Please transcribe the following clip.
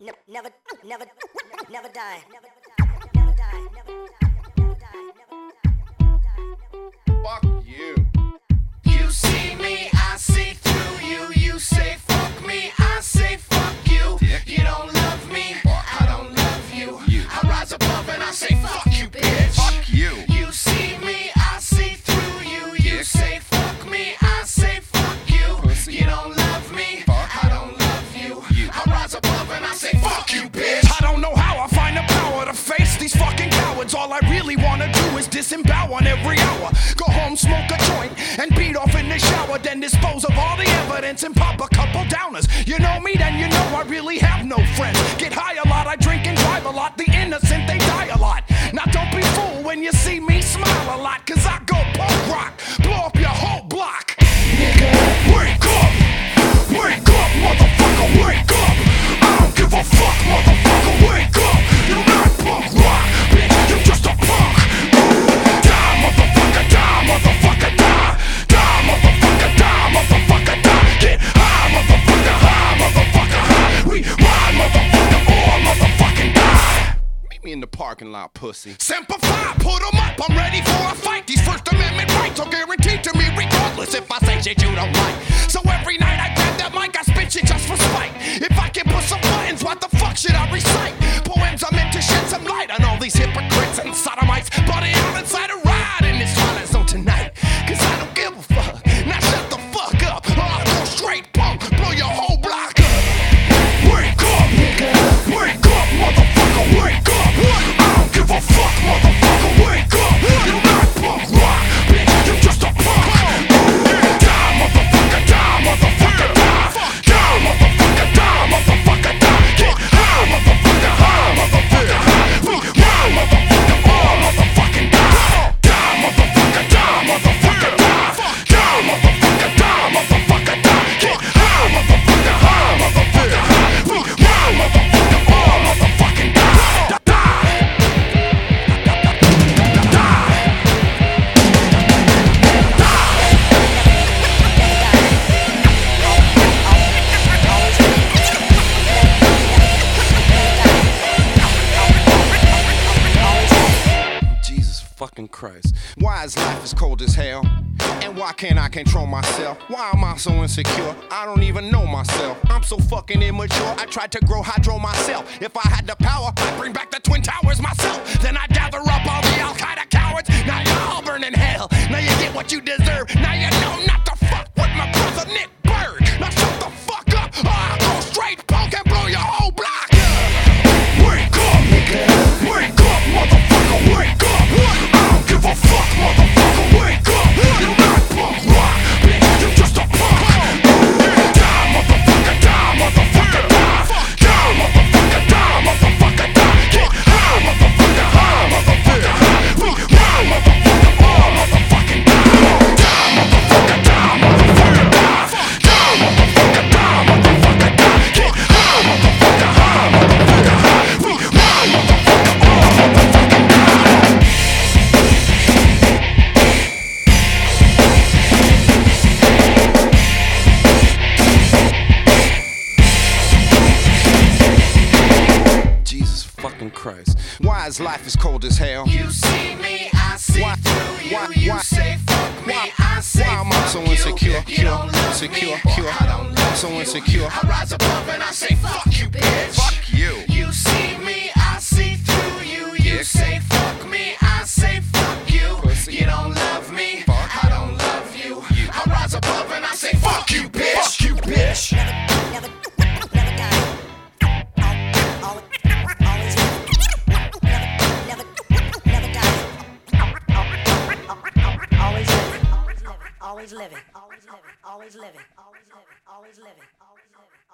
Ne- never, never, never die. Never, never die. Never, never die. Never die. Fuck really wanna do is disembowel on every hour. Go home, smoke a joint, and beat off in the shower. Then dispose of all the evidence and pop a couple downers. You know me, then you know I really have no friends. Get high a lot, I drink and drive a lot. The me in the parking lot, pussy. Simplify, put 'em up, I'm ready for a fight. These First Amendment rights are guaranteed to me regardless if I say shit you don't like. So every night Christ. Why is life as cold as hell? And why can't I control myself? Why am I so insecure? I don't even know myself. I'm so fucking immature. I tried to grow hydro myself. If I had the power, I'd bring back the Twin Towers myself. Then I'd gather up all the Al Qaeda cowards. Now you're all burning in hell. Now you get what you deserve. Now you know not to fuck with my brother Nick Bird. Now shut the fuck up, or I'll go straight punk and blow your whole block. Christ. Why is cold as hell? You see me, I see Why- through you. why- you why- say fuck me, why- I say why am I so insecure, You cure, don't love insecure, me, cure, I don't love so you. insecure. I rise above and I say fuck you, bitch. Fuck you. You see Always living. Always living. Always living. Always living. Always living. Always living.